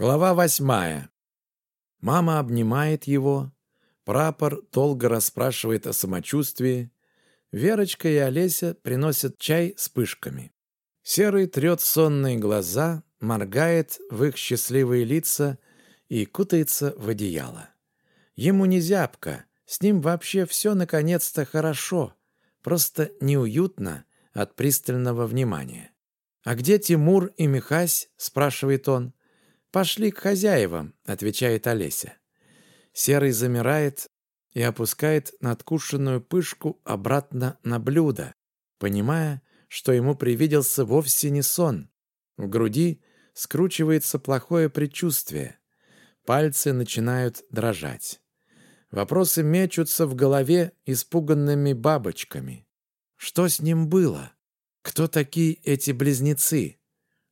Глава восьмая. Мама обнимает его. Прапор долго расспрашивает о самочувствии. Верочка и Олеся приносят чай с пышками. Серый трет сонные глаза, моргает в их счастливые лица и кутается в одеяло. Ему не зябко, с ним вообще все наконец-то хорошо, просто неуютно от пристального внимания. «А где Тимур и Михась?» – спрашивает он. «Пошли к хозяевам», — отвечает Олеся. Серый замирает и опускает надкушенную пышку обратно на блюдо, понимая, что ему привиделся вовсе не сон. В груди скручивается плохое предчувствие. Пальцы начинают дрожать. Вопросы мечутся в голове испуганными бабочками. Что с ним было? Кто такие эти близнецы?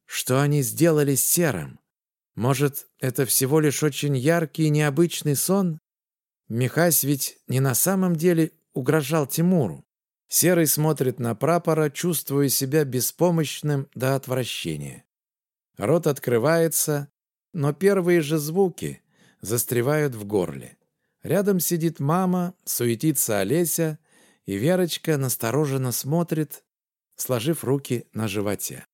Что они сделали с Серым? Может, это всего лишь очень яркий и необычный сон? Михась ведь не на самом деле угрожал Тимуру. Серый смотрит на прапора, чувствуя себя беспомощным до отвращения. Рот открывается, но первые же звуки застревают в горле. Рядом сидит мама, суетится Олеся, и Верочка настороженно смотрит, сложив руки на животе.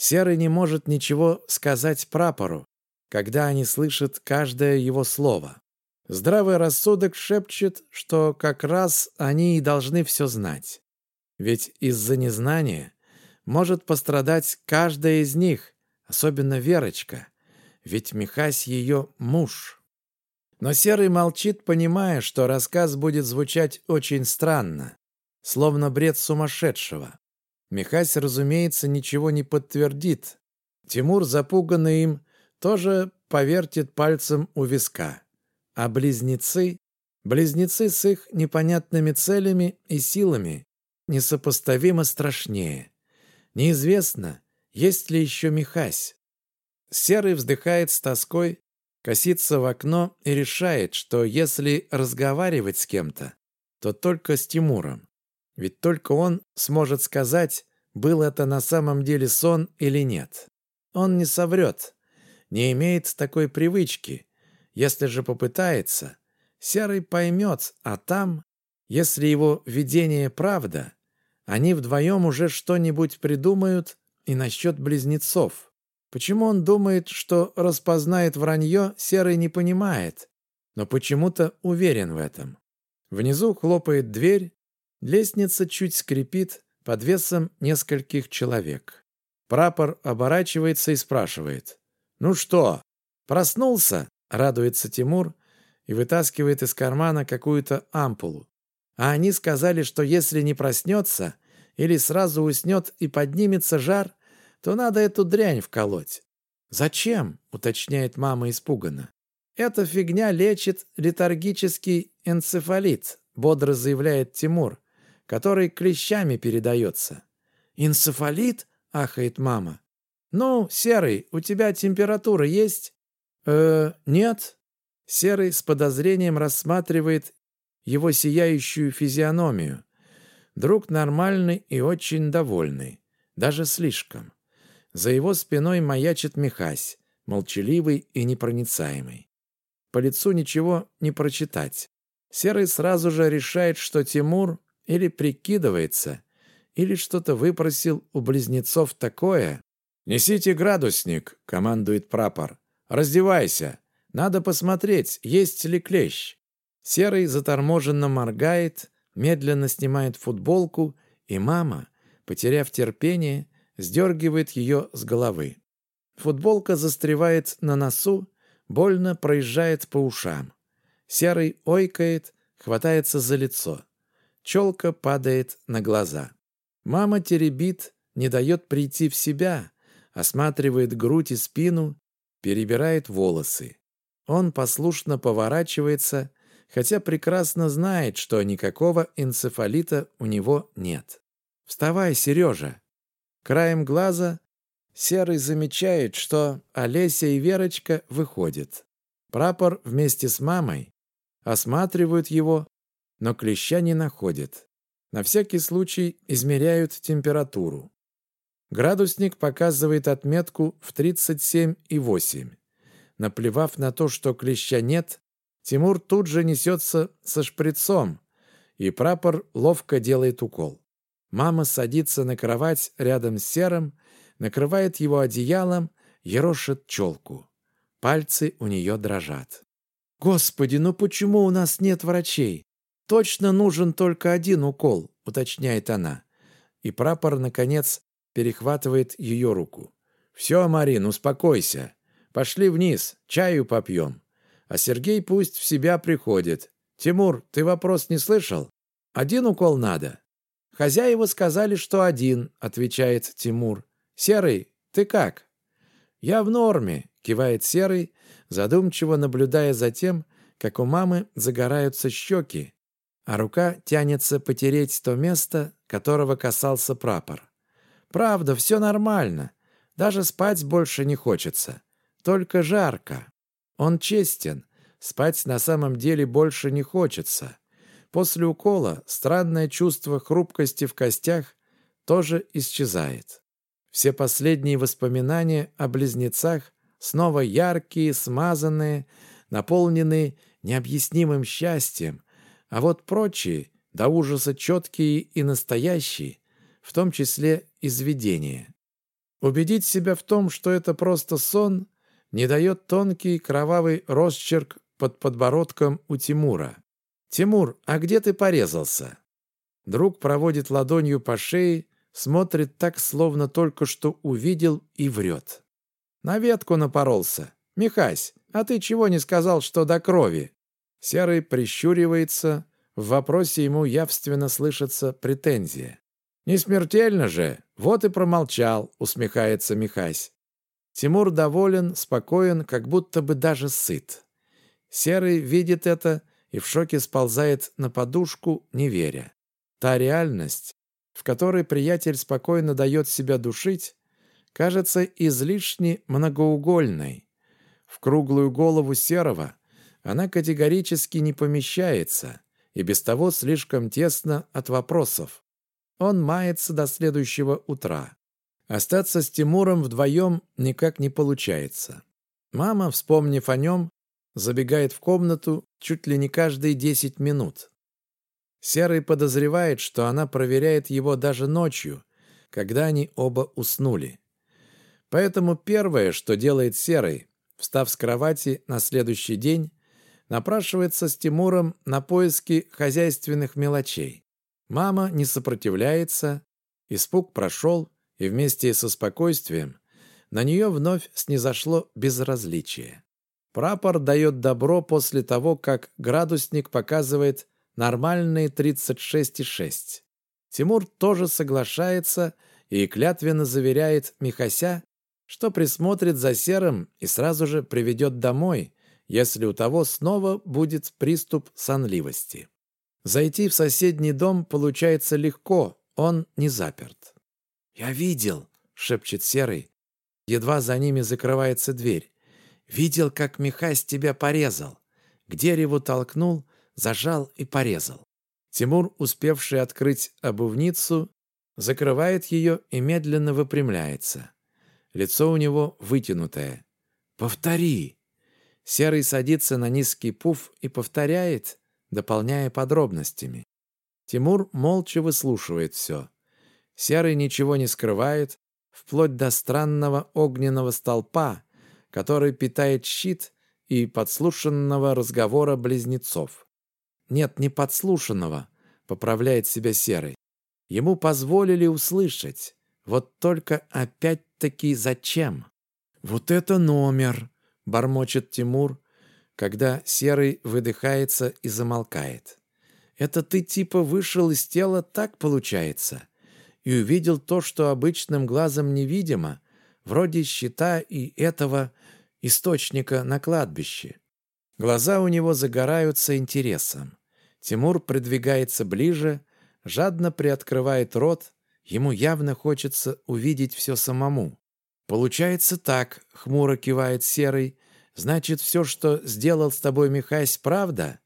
Серый не может ничего сказать прапору, когда они слышат каждое его слово. Здравый рассудок шепчет, что как раз они и должны все знать. Ведь из-за незнания может пострадать каждая из них, особенно Верочка, ведь Михась ее муж. Но Серый молчит, понимая, что рассказ будет звучать очень странно, словно бред сумасшедшего. Михась, разумеется, ничего не подтвердит. Тимур, запуганный им, тоже повертит пальцем у виска. А близнецы, близнецы с их непонятными целями и силами несопоставимо страшнее. Неизвестно, есть ли еще Михась. Серый вздыхает с тоской, косится в окно и решает, что если разговаривать с кем-то, то только с Тимуром. Ведь только он сможет сказать, был это на самом деле сон или нет. Он не соврет, не имеет такой привычки. Если же попытается, Серый поймет, а там, если его видение правда, они вдвоем уже что-нибудь придумают и насчет близнецов. Почему он думает, что распознает вранье, Серый не понимает, но почему-то уверен в этом. Внизу хлопает дверь, Лестница чуть скрипит под весом нескольких человек. Прапор оборачивается и спрашивает. «Ну что, проснулся?» — радуется Тимур и вытаскивает из кармана какую-то ампулу. А они сказали, что если не проснется или сразу уснет и поднимется жар, то надо эту дрянь вколоть. «Зачем?» — уточняет мама испуганно. «Эта фигня лечит летаргический энцефалит», — бодро заявляет Тимур который клещами передается. «Энцефалит?» — ахает мама. «Ну, Серый, у тебя температура есть?» «Э, нет». Серый с подозрением рассматривает его сияющую физиономию. Друг нормальный и очень довольный. Даже слишком. За его спиной маячит Михась, молчаливый и непроницаемый. По лицу ничего не прочитать. Серый сразу же решает, что Тимур или прикидывается, или что-то выпросил у близнецов такое. «Несите градусник», — командует прапор. «Раздевайся. Надо посмотреть, есть ли клещ». Серый заторможенно моргает, медленно снимает футболку, и мама, потеряв терпение, сдергивает ее с головы. Футболка застревает на носу, больно проезжает по ушам. Серый ойкает, хватается за лицо. Челка падает на глаза. Мама теребит, не дает прийти в себя, осматривает грудь и спину, перебирает волосы. Он послушно поворачивается, хотя прекрасно знает, что никакого энцефалита у него нет. «Вставай, Сережа!» Краем глаза Серый замечает, что Олеся и Верочка выходят. Прапор вместе с мамой осматривают его, но клеща не находят. На всякий случай измеряют температуру. Градусник показывает отметку в 37,8. Наплевав на то, что клеща нет, Тимур тут же несется со шприцом, и прапор ловко делает укол. Мама садится на кровать рядом с Серым, накрывает его одеялом, ерошит челку. Пальцы у нее дрожат. «Господи, ну почему у нас нет врачей? Точно нужен только один укол», — уточняет она. И прапор, наконец, перехватывает ее руку. «Все, Марин, успокойся. Пошли вниз, чаю попьем. А Сергей пусть в себя приходит. Тимур, ты вопрос не слышал? Один укол надо?» «Хозяева сказали, что один», — отвечает Тимур. «Серый, ты как?» «Я в норме», — кивает Серый, задумчиво наблюдая за тем, как у мамы загораются щеки, а рука тянется потереть то место, которого касался прапор. «Правда, все нормально. Даже спать больше не хочется. Только жарко. Он честен. Спать на самом деле больше не хочется. После укола странное чувство хрупкости в костях тоже исчезает. Все последние воспоминания о близнецах снова яркие, смазанные, наполненные необъяснимым счастьем, а вот прочие, до ужаса четкие и настоящие, в том числе из видения. Убедить себя в том, что это просто сон, не дает тонкий кровавый росчерк под подбородком у Тимура. «Тимур, а где ты порезался?» Друг проводит ладонью по шее, смотрит так, словно только что увидел и врет. «На ветку напоролся. Михась, а ты чего не сказал, что до крови?» Серый прищуривается, в вопросе ему явственно слышится претензия. «Не смертельно же! Вот и промолчал», — усмехается Михась. Тимур доволен, спокоен, как будто бы даже сыт. Серый видит это и в шоке сползает на подушку, не веря. Та реальность, в которой приятель спокойно дает себя душить, кажется излишне многоугольной. В круглую голову Серого она категорически не помещается и без того слишком тесно от вопросов. Он мается до следующего утра. Остаться с Тимуром вдвоем никак не получается. Мама, вспомнив о нем, забегает в комнату чуть ли не каждые десять минут. Серый подозревает, что она проверяет его даже ночью, когда они оба уснули. Поэтому первое, что делает Серый, встав с кровати на следующий день, напрашивается с Тимуром на поиски хозяйственных мелочей. Мама не сопротивляется, испуг прошел, и вместе со спокойствием на нее вновь снизошло безразличие. Прапор дает добро после того, как градусник показывает нормальные 36,6. Тимур тоже соглашается и клятвенно заверяет Михася, что присмотрит за Серым и сразу же приведет домой, если у того снова будет приступ сонливости. Зайти в соседний дом получается легко, он не заперт. «Я видел», — шепчет Серый. Едва за ними закрывается дверь. «Видел, как Михась тебя порезал. К дереву толкнул, зажал и порезал». Тимур, успевший открыть обувницу, закрывает ее и медленно выпрямляется. Лицо у него вытянутое. «Повтори!» Серый садится на низкий пуф и повторяет, дополняя подробностями. Тимур молча выслушивает все. Серый ничего не скрывает, вплоть до странного огненного столпа, который питает щит и подслушанного разговора близнецов. Нет, не подслушанного, поправляет себя Серый. Ему позволили услышать. Вот только опять-таки зачем? Вот это номер, бормочет Тимур, когда Серый выдыхается и замолкает. Это ты типа вышел из тела, так получается? и увидел то, что обычным глазом невидимо, вроде щита и этого источника на кладбище. Глаза у него загораются интересом. Тимур придвигается ближе, жадно приоткрывает рот, ему явно хочется увидеть все самому. «Получается так», — хмуро кивает Серый, «значит, все, что сделал с тобой Михась, правда?»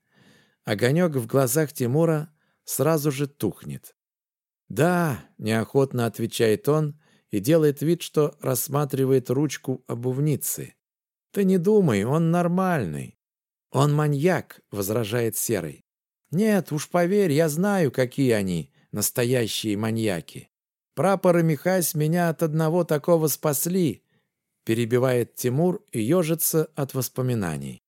Огонек в глазах Тимура сразу же тухнет. «Да», — неохотно отвечает он и делает вид, что рассматривает ручку обувницы. Ты не думай, он нормальный. Он маньяк, возражает Серый. Нет, уж поверь, я знаю, какие они, настоящие маньяки. Прапор и Михась меня от одного такого спасли, перебивает Тимур и ежится от воспоминаний.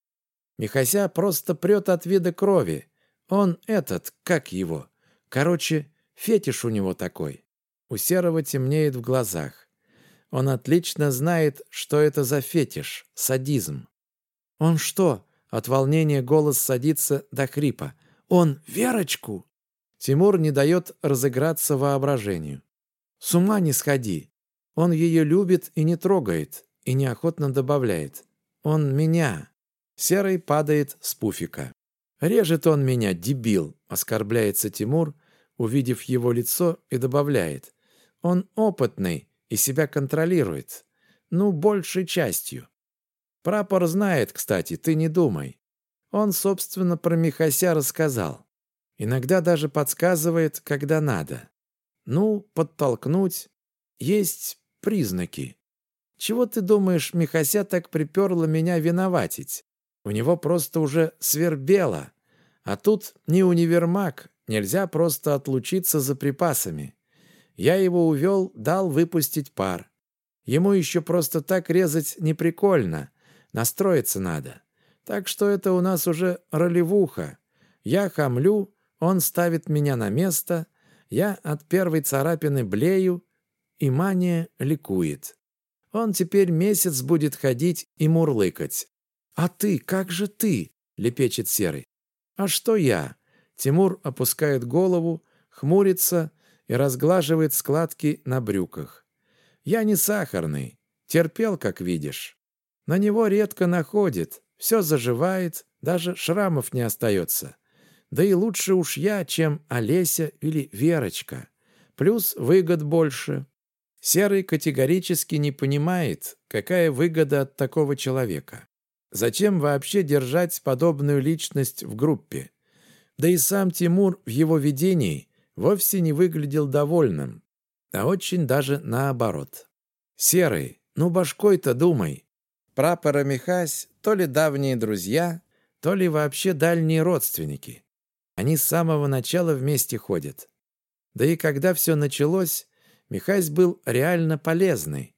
Михася просто прет от вида крови. Он этот, как его? Короче, фетиш у него такой. У Серого темнеет в глазах. Он отлично знает, что это за фетиш, садизм. «Он что?» — от волнения голос садится до хрипа. «Он Верочку!» Тимур не дает разыграться воображению. «С ума не сходи! Он ее любит и не трогает, и неохотно добавляет. Он меня!» Серый падает с пуфика. «Режет он меня, дебил!» — оскорбляется Тимур, увидев его лицо, и добавляет. «Он опытный, и себя контролирует. Ну, большей частью. Прапор знает, кстати, ты не думай. Он, собственно, про Михася рассказал. Иногда даже подсказывает, когда надо. Ну, подтолкнуть. Есть признаки. Чего ты думаешь, Михася так приперло меня виноватить? У него просто уже свербело. А тут не универмаг, нельзя просто отлучиться за припасами. Я его увел, дал выпустить пар. Ему еще просто так резать не прикольно. Настроиться надо. Так что это у нас уже ролевуха. Я хамлю, он ставит меня на место, я от первой царапины блею, и мания ликует. Он теперь месяц будет ходить и мурлыкать. «А ты, как же ты?» — лепечет Серый. «А что я?» Тимур опускает голову, хмурится и разглаживает складки на брюках. «Я не сахарный. Терпел, как видишь. На него редко находит. Все заживает, даже шрамов не остается. Да и лучше уж я, чем Олеся или Верочка. Плюс выгод больше». Серый категорически не понимает, какая выгода от такого человека. Зачем вообще держать подобную личность в группе? Да и сам Тимур в его видении вовсе не выглядел довольным, а очень даже наоборот. «Серый, ну башкой-то думай. Прапора Михась то ли давние друзья, то ли вообще дальние родственники. Они с самого начала вместе ходят. Да и когда все началось, Михась был реально полезный.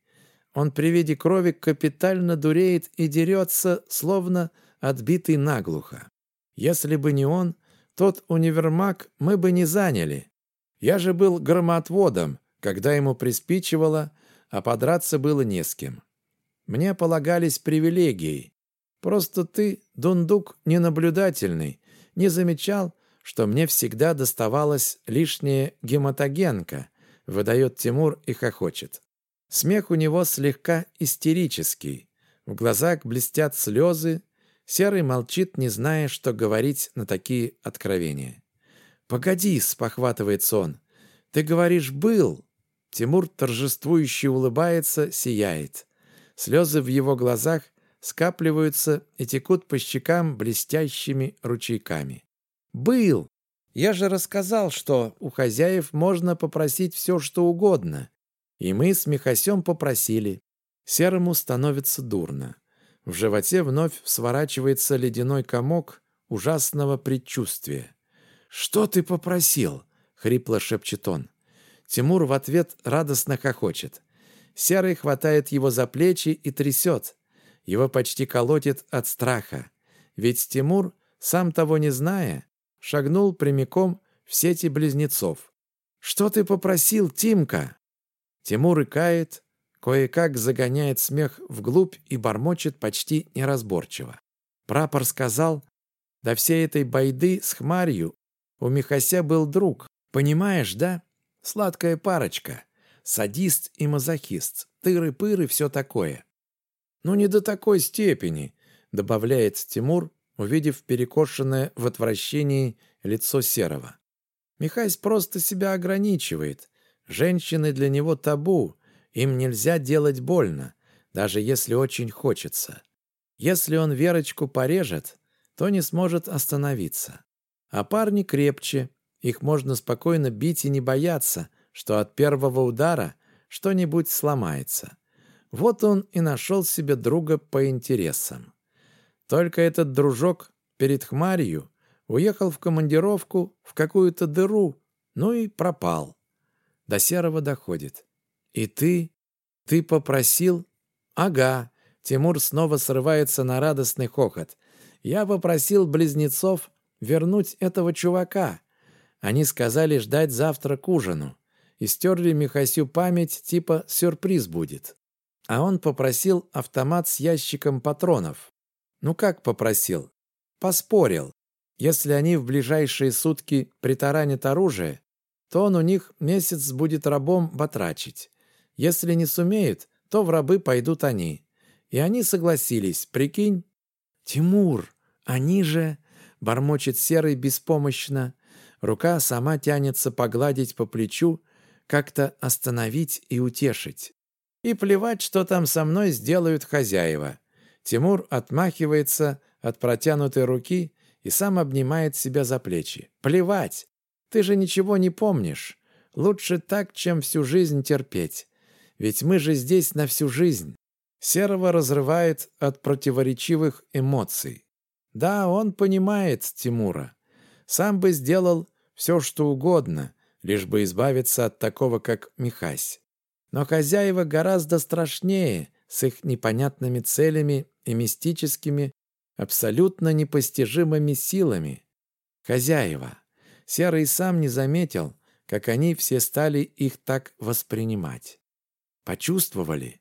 Он при виде крови капитально дуреет и дерется, словно отбитый наглухо. Если бы не он, тот универмаг мы бы не заняли. Я же был громоотводом, когда ему приспичивало, а подраться было не с кем. Мне полагались привилегии. Просто ты, дундук, ненаблюдательный, не замечал, что мне всегда доставалась лишняя гематогенка, выдает Тимур и хохочет. Смех у него слегка истерический. В глазах блестят слезы, Серый молчит, не зная, что говорить на такие откровения. «Погоди», — спохватывается он. «Ты говоришь, был». Тимур торжествующе улыбается, сияет. Слезы в его глазах скапливаются и текут по щекам блестящими ручейками. «Был! Я же рассказал, что у хозяев можно попросить все, что угодно. И мы с Михасем попросили. Серому становится дурно. В животе вновь сворачивается ледяной комок ужасного предчувствия. «Что ты попросил?» — хрипло шепчет он. Тимур в ответ радостно хохочет. Серый хватает его за плечи и трясет. Его почти колотит от страха. Ведь Тимур, сам того не зная, шагнул прямиком в сети близнецов. «Что ты попросил, Тимка?» Тимур икает, кое-как загоняет смех вглубь и бормочет почти неразборчиво. Прапор сказал, до всей этой байды с хмарью у Михася был друг. Понимаешь, да? Сладкая парочка. Садист и мазохист. Тыры-пыры, все такое. Ну, не до такой степени, добавляет Тимур, увидев перекошенное в отвращении лицо Серого. Михась просто себя ограничивает. Женщины для него табу, им нельзя делать больно, даже если очень хочется. Если он Верочку порежет, то не сможет остановиться. А парни крепче, их можно спокойно бить и не бояться, что от первого удара что-нибудь сломается. Вот он и нашел себе друга по интересам. Только этот дружок перед хмарью уехал в командировку в какую-то дыру, ну и пропал. До Серого доходит. «И ты? Ты попросил?» «Ага». Тимур снова срывается на радостный хохот. «Я попросил близнецов вернуть этого чувака. Они сказали ждать завтра к ужину. И стерли Михасю память, типа сюрприз будет. А он попросил автомат с ящиком патронов. Ну как попросил? Поспорил. Если они в ближайшие сутки притаранят оружие, то он у них месяц будет рабом батрачить. Если не сумеют, то в рабы пойдут они. И они согласились, прикинь. «Тимур, они же...» — бормочет Серый беспомощно. Рука сама тянется погладить по плечу, как-то остановить и утешить. И плевать, что там со мной сделают хозяева. Тимур отмахивается от протянутой руки и сам обнимает себя за плечи. Плевать! Ты же ничего не помнишь. Лучше так, чем всю жизнь терпеть. Ведь мы же здесь на всю жизнь. Серого разрывает от противоречивых эмоций. Да, он понимает Тимура. Сам бы сделал все, что угодно, лишь бы избавиться от такого, как Михась. Но хозяева гораздо страшнее с их непонятными целями и мистическими, абсолютно непостижимыми силами. Хозяева. Серый сам не заметил, как они все стали их так воспринимать. Почувствовали.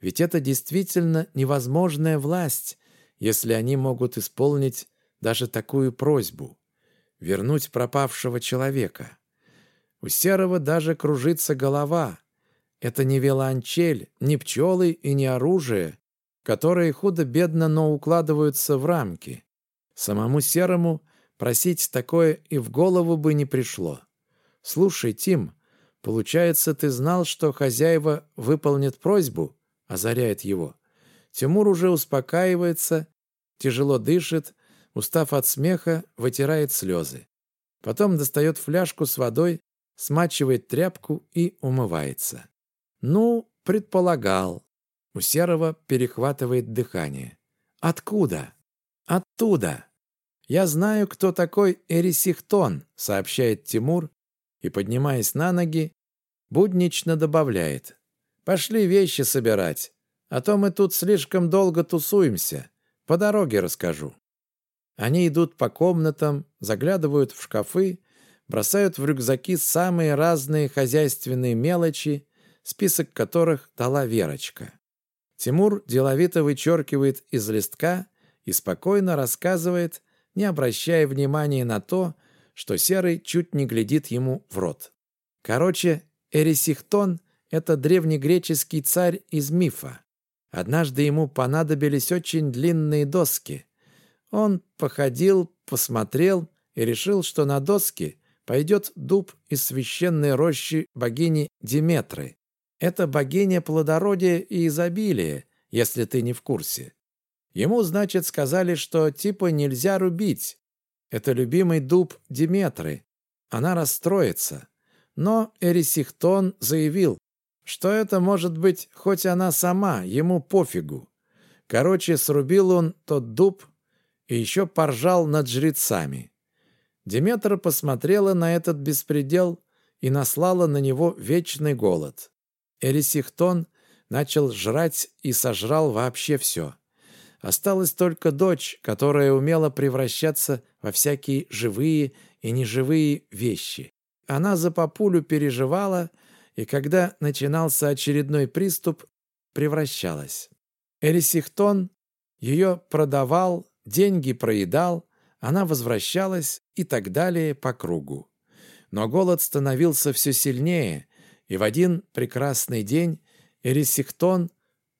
Ведь это действительно невозможная власть, если они могут исполнить даже такую просьбу — вернуть пропавшего человека. У Серого даже кружится голова. Это не виолончель, не пчелы и не оружие, которые худо-бедно, но укладываются в рамки. Самому Серому просить такое и в голову бы не пришло. «Слушай, Тим, получается, ты знал, что хозяева выполнят просьбу?» — озаряет его. Тимур уже успокаивается, тяжело дышит, устав от смеха, вытирает слезы. Потом достает фляжку с водой, смачивает тряпку и умывается. Ну, предполагал. У Серого перехватывает дыхание. Откуда? Оттуда. Я знаю, кто такой Эрисихтон, сообщает Тимур и, поднимаясь на ноги, буднично добавляет. Пошли вещи собирать, а то мы тут слишком долго тусуемся. По дороге расскажу. Они идут по комнатам, заглядывают в шкафы, бросают в рюкзаки самые разные хозяйственные мелочи, список которых дала Верочка. Тимур деловито вычеркивает из листка и спокойно рассказывает, не обращая внимания на то, что Серый чуть не глядит ему в рот. Короче, Эрисихтон — это древнегреческий царь из мифа. Однажды ему понадобились очень длинные доски. Он походил, посмотрел и решил, что на доски пойдет дуб из священной рощи богини Диметры. Это богиня плодородия и изобилия, если ты не в курсе. Ему, значит, сказали, что типа нельзя рубить. Это любимый дуб Диметры. Она расстроится. Но Эрисихтон заявил, что это может быть хоть она сама, ему пофигу. Короче, срубил он тот дуб и еще поржал над жрецами. Диметра посмотрела на этот беспредел и наслала на него вечный голод. Эрисихтон начал жрать и сожрал вообще все. Осталась только дочь, которая умела превращаться во всякие живые и неживые вещи. Она за папулю переживала, и когда начинался очередной приступ, превращалась. Эрисихтон ее продавал, деньги проедал, она возвращалась и так далее по кругу. Но голод становился все сильнее, и в один прекрасный день Эрисихтон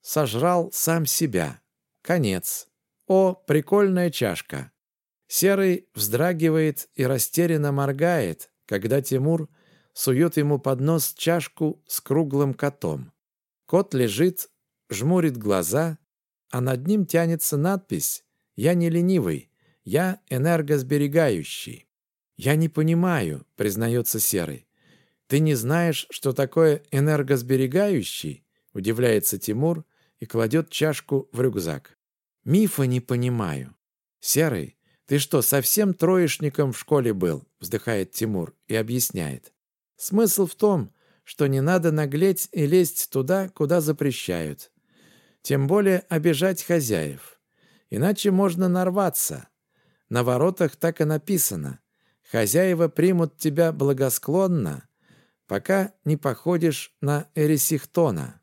сожрал сам себя. Конец. О, прикольная чашка! Серый вздрагивает и растерянно моргает, когда Тимур сует ему под нос чашку с круглым котом. Кот лежит, жмурит глаза, а над ним тянется надпись «Я не ленивый, я энергосберегающий». «Я не понимаю», — признается Серый. «Ты не знаешь, что такое энергосберегающий?» — удивляется Тимур и кладет чашку в рюкзак. «Мифа не понимаю. Серый, ты что, совсем троечником в школе был?» — вздыхает Тимур и объясняет. «Смысл в том, что не надо наглеть и лезть туда, куда запрещают. Тем более обижать хозяев. Иначе можно нарваться. На воротах так и написано. Хозяева примут тебя благосклонно, пока не походишь на Эрисихтона.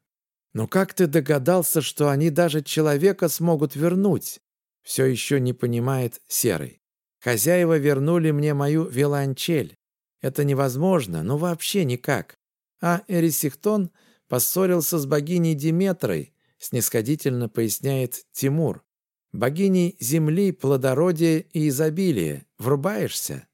Но как ты догадался, что они даже человека смогут вернуть? Все еще не понимает Серый. Хозяева вернули мне мою виолончель. Это невозможно, ну вообще никак. А Эрисихтон поссорился с богиней Диметрой, снисходительно поясняет Тимур. Богиней земли, плодородия и изобилия. Врубаешься?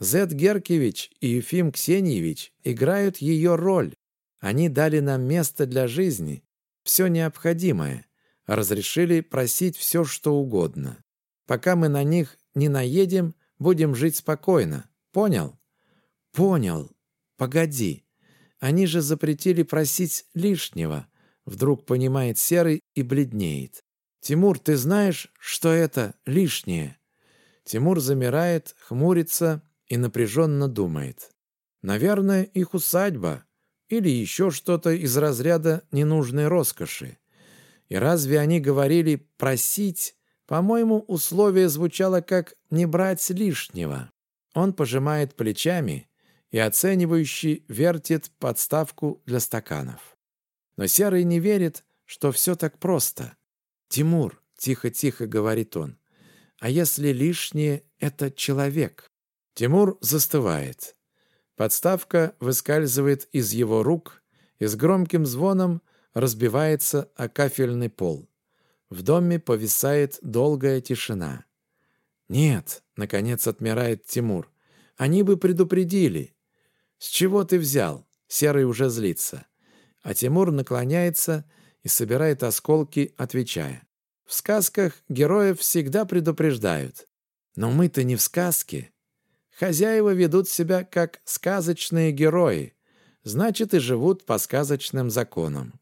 Зет Геркевич и Ефим Ксеньевич играют ее роль. Они дали нам место для жизни, все необходимое, разрешили просить все, что угодно. Пока мы на них не наедем, будем жить спокойно. Понял? Понял. Погоди. Они же запретили просить лишнего. Вдруг понимает Серый и бледнеет. «Тимур, ты знаешь, что это лишнее?» Тимур замирает, хмурится и напряженно думает. «Наверное, их усадьба или еще что-то из разряда ненужной роскоши. И разве они говорили «просить»? По-моему, условие звучало как «не брать лишнего». Он пожимает плечами и оценивающий вертит подставку для стаканов. Но Серый не верит, что все так просто. «Тимур», — тихо-тихо говорит он, — «а если лишнее — это человек?» Тимур застывает. Подставка выскальзывает из его рук и с громким звоном разбивается о кафельный пол. В доме повисает долгая тишина. «Нет», — наконец отмирает Тимур, — «они бы предупредили». «С чего ты взял?» — Серый уже злится. А Тимур наклоняется и собирает осколки, отвечая. «В сказках героев всегда предупреждают. Но мы-то не в сказке. Хозяева ведут себя как сказочные герои, значит и живут по сказочным законам.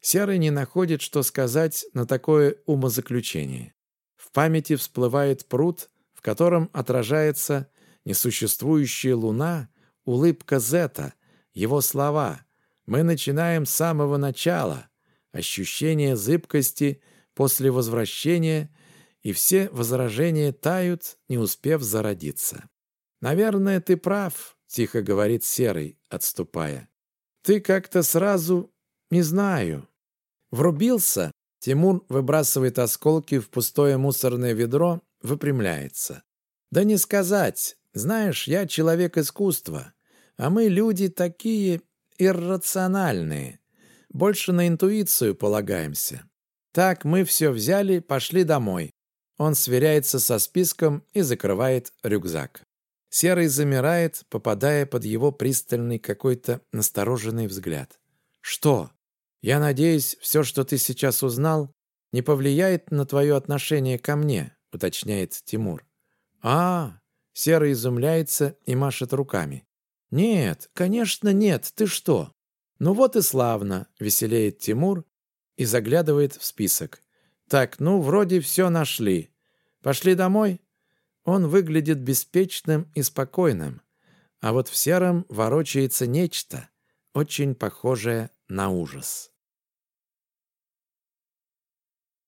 Серый не находит, что сказать на такое умозаключение. В памяти всплывает пруд, в котором отражается несуществующая луна, улыбка Зета, его слова «Мы начинаем с самого начала», ощущение зыбкости после возвращения, и все возражения тают, не успев зародиться. «Наверное, ты прав», — тихо говорит Серый, отступая. «Ты как-то сразу... не знаю». Врубился. Тимур выбрасывает осколки в пустое мусорное ведро, выпрямляется. «Да не сказать. Знаешь, я человек искусства, а мы люди такие иррациональные. Больше на интуицию полагаемся. Так мы все взяли, пошли домой». Он сверяется со списком и закрывает рюкзак. Серый замирает, попадая под его пристальный какой-то настороженный взгляд. «Что? Я надеюсь, все, что ты сейчас узнал, не повлияет на твое отношение ко мне», — уточняет Тимур. «А, Серый изумляется и машет руками. «Нет, конечно нет, ты что?» «Ну вот и славно», — веселеет Тимур и заглядывает в список. «Так, ну, вроде все нашли. Пошли домой?» Он выглядит беспечным и спокойным, а вот в сером ворочается нечто, очень похожее на ужас.